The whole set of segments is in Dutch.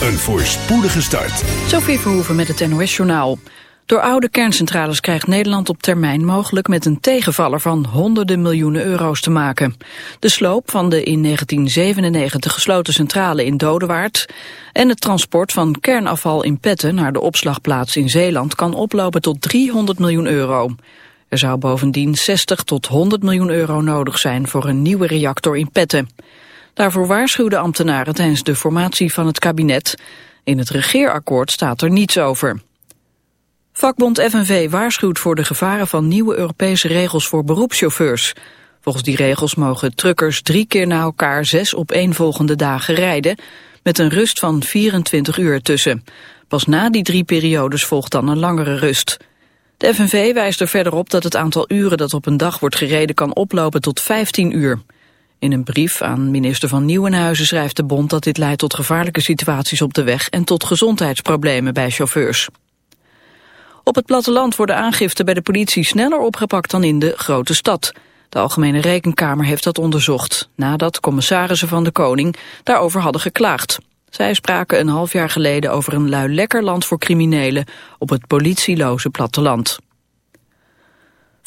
Een voorspoedige start. Sophie Verhoeven met het NOS-journaal. Door oude kerncentrales krijgt Nederland op termijn mogelijk met een tegenvaller van honderden miljoenen euro's te maken. De sloop van de in 1997 gesloten centrale in Dodewaard en het transport van kernafval in Petten naar de opslagplaats in Zeeland kan oplopen tot 300 miljoen euro. Er zou bovendien 60 tot 100 miljoen euro nodig zijn voor een nieuwe reactor in Petten. Daarvoor waarschuwden ambtenaren tijdens de formatie van het kabinet. In het regeerakkoord staat er niets over. Vakbond FNV waarschuwt voor de gevaren van nieuwe Europese regels voor beroepschauffeurs. Volgens die regels mogen truckers drie keer na elkaar zes op één volgende dagen rijden, met een rust van 24 uur tussen. Pas na die drie periodes volgt dan een langere rust. De FNV wijst er verder op dat het aantal uren dat op een dag wordt gereden kan oplopen tot 15 uur. In een brief aan minister van Nieuwenhuizen schrijft de bond dat dit leidt tot gevaarlijke situaties op de weg en tot gezondheidsproblemen bij chauffeurs. Op het platteland worden aangiften bij de politie sneller opgepakt dan in de grote stad. De Algemene Rekenkamer heeft dat onderzocht, nadat commissarissen van de Koning daarover hadden geklaagd. Zij spraken een half jaar geleden over een lui lekker land voor criminelen op het politieloze platteland.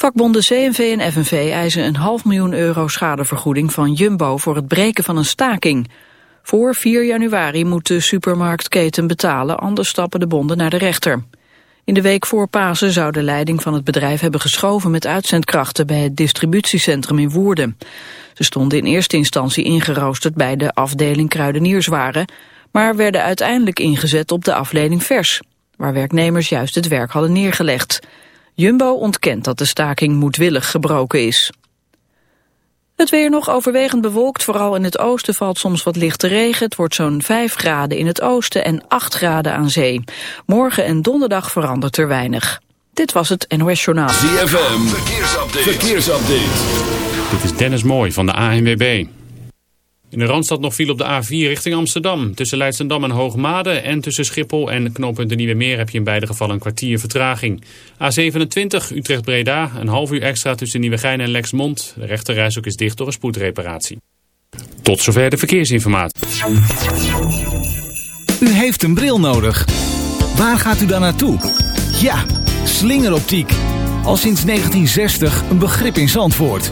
Vakbonden CNV en FNV eisen een half miljoen euro schadevergoeding van Jumbo voor het breken van een staking. Voor 4 januari moet de supermarktketen betalen, anders stappen de bonden naar de rechter. In de week voor Pasen zou de leiding van het bedrijf hebben geschoven met uitzendkrachten bij het distributiecentrum in Woerden. Ze stonden in eerste instantie ingeroosterd bij de afdeling kruidenierswaren, maar werden uiteindelijk ingezet op de afdeling vers, waar werknemers juist het werk hadden neergelegd. Jumbo ontkent dat de staking moedwillig gebroken is. Het weer nog overwegend bewolkt, vooral in het oosten valt soms wat lichte regen. Het wordt zo'n 5 graden in het oosten en 8 graden aan zee. Morgen en donderdag verandert er weinig. Dit was het NOS Journaal. ZFM, verkeersupdate. verkeersupdate. Dit is Dennis Mooi van de ANWB. In de Randstad nog viel op de A4 richting Amsterdam. Tussen Leidsendam en Hoogmade en tussen Schiphol en knooppunt de Nieuwe Meer heb je in beide gevallen een kwartier vertraging. A27 Utrecht-Breda, een half uur extra tussen Nieuwegein en Lexmond. De ook is dicht door een spoedreparatie. Tot zover de verkeersinformatie. U heeft een bril nodig. Waar gaat u dan naartoe? Ja, slingeroptiek. Al sinds 1960 een begrip in Zandvoort.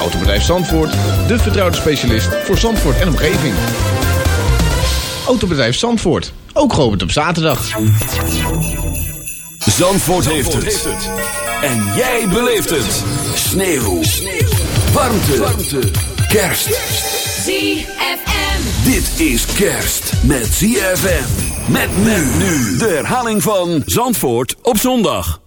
Autobedrijf Zandvoort, de vertrouwde specialist voor Zandvoort en omgeving. Autobedrijf Zandvoort, ook geopend op zaterdag. Zandvoort, heeft, het. En jij beleeft het. Sneeuw. Sneeuw. Warmte. Warmte. Kerst. ZFM. Dit is kerst met ZFM. Met men nu. De herhaling van Zandvoort op zondag.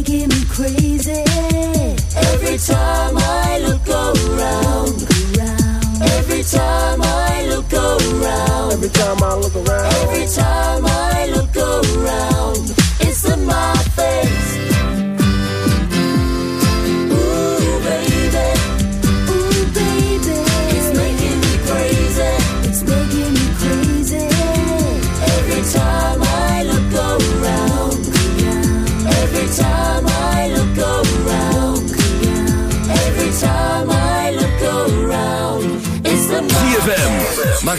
making me crazy every time. I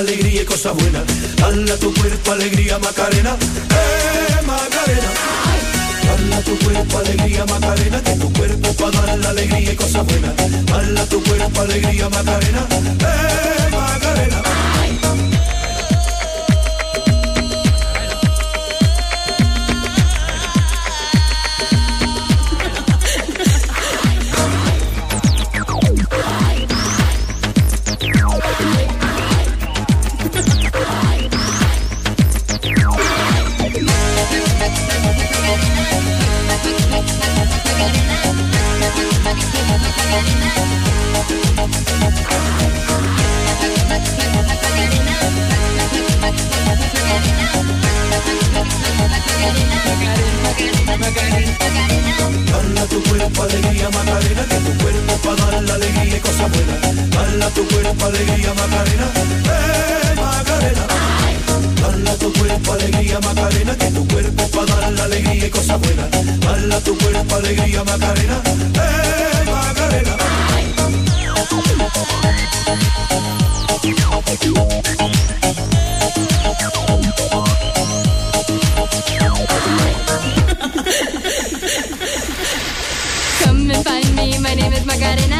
alegría y cosas buenas. Dale a tu cuerpo alegría Macarena, eh Macarena. Dale a tu cuerpo alegría Macarena, que tu cuerpo para dar la alegría y cosas buenas. Dale a tu cuerpo alegría Macarena, eh Macarena. Tu Macarena, que tu cuerpo para dar la alegría tu alegría Macarena, eh Macarena. Dale a tu cuerpo alegría Macarena, que tu cuerpo para dar la alegría y cosas buenas. Dale a tu cuerpo alegría Macarena, eh Macarena. Come and find me, my name is Macarena.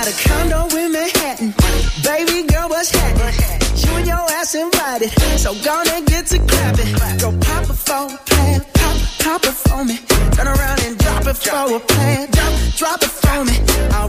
got a condo in Manhattan. Baby girl, what's happening? You and your ass invited. So gonna get to clapping. Go pop it for a plan. Pop, pop it for me. Turn around and drop it for a plan. Drop, drop it for me. I'll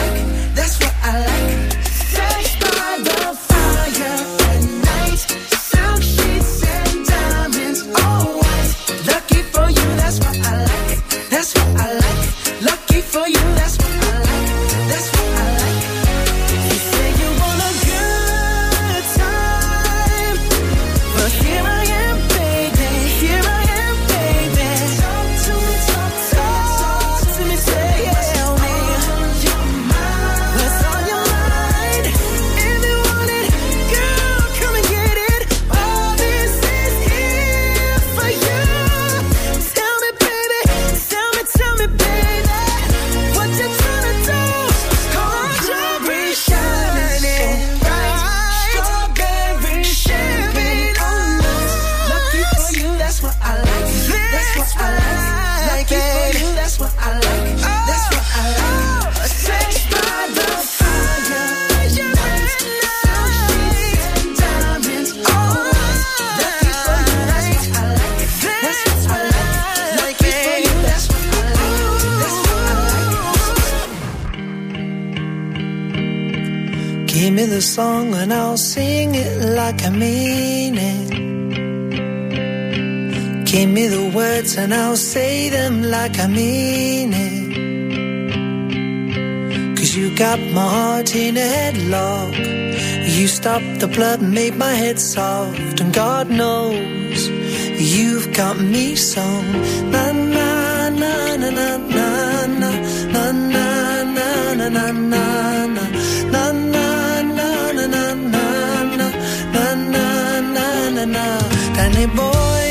The blood made my head soft, and God knows you've got me so. Na na na na na na na na na na na na na. Danny boy,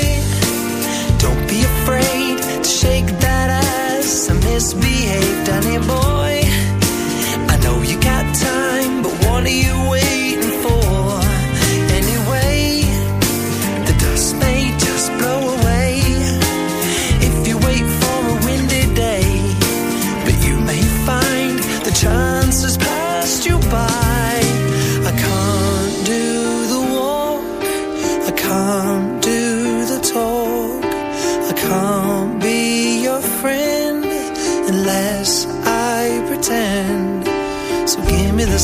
don't be afraid to shake that ass and misbehave. Danny boy, I know you got time, but what are you waiting?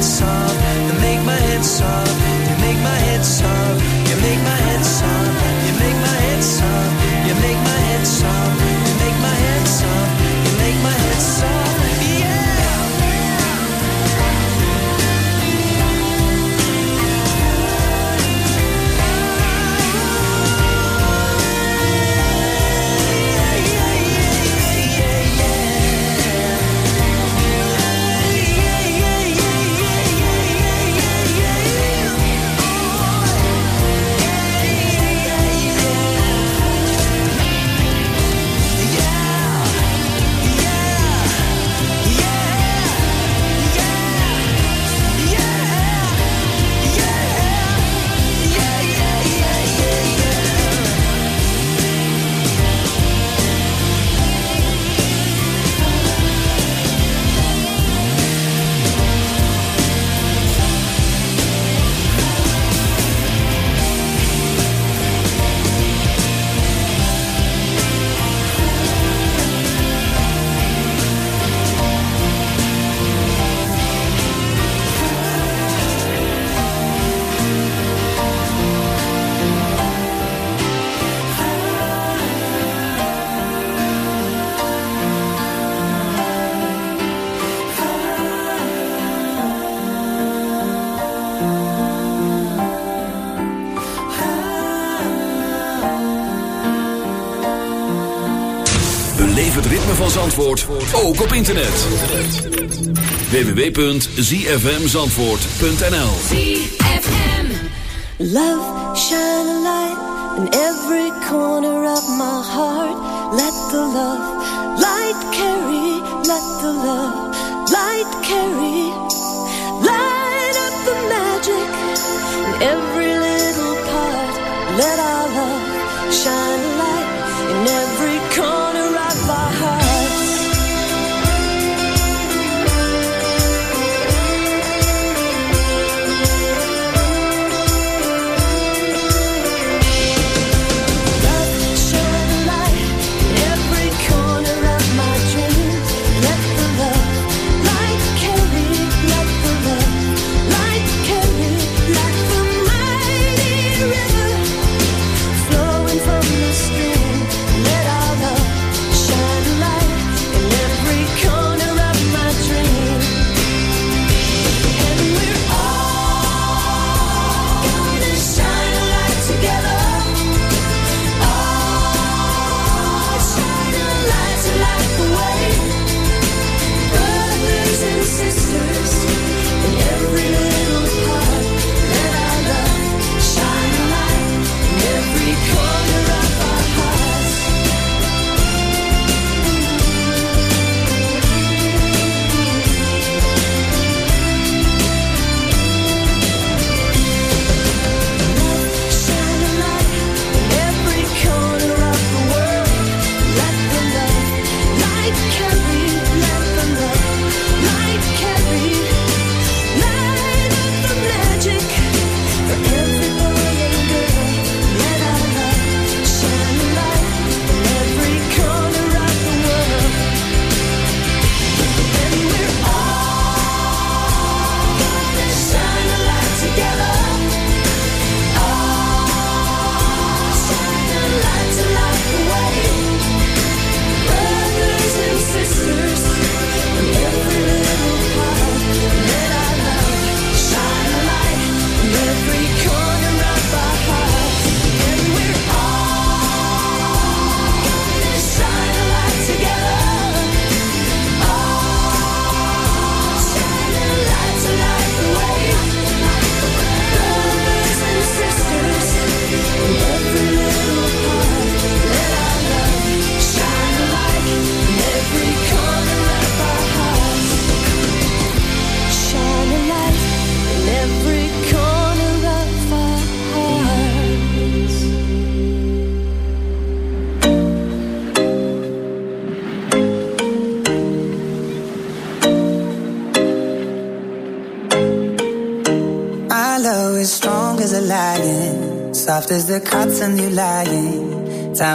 head sob and make my head soft. ook op internet. www.zfmzandvoort.nl ZFM Love, shine a light in every corner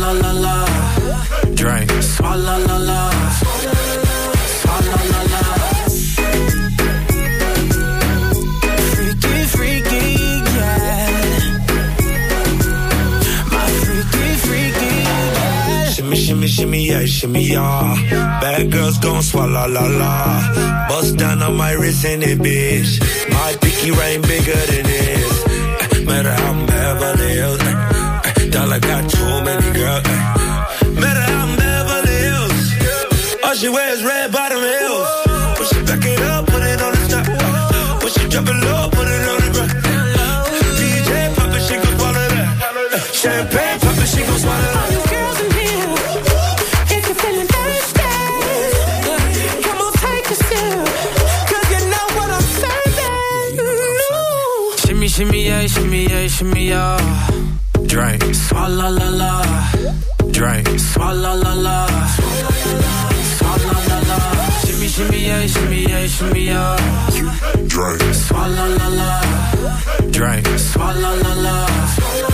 la la la. Drink. Swalla la la. Freaky, freaky, yeah. My freaky, freaky, yeah. Shimmy, shimmy, shimmy, yeah, shimmy, yeah. Bad girls gon' swalla la la. Bust down on my wrist and it, bitch. My picky ring bigger than this. Matter how I'm Beverly Hills. Dollar got you many girls. ay. Met her out in Beverly Hills. All she wears red bottom heels. When she back it up, put it on the top. When she drop it low, put it on the ground. DJ pop it, she gon' swallow that. Champagne pop it, she gon' swallow that. Girls in here, if you're feeling thirsty, come on, take a sip. 'Cause you know what I'm serving. Shimmy, shimmy, yeah, shimmy, yeah, shimmy, yeah. Drink. Swalla la la. Drink. Swalla la la. Swalla la la. Shimmy, shimmy, yeah, shimmy, yeah, shimmy, yeah. Drink. Swalla la la. Drink. Swalla la la.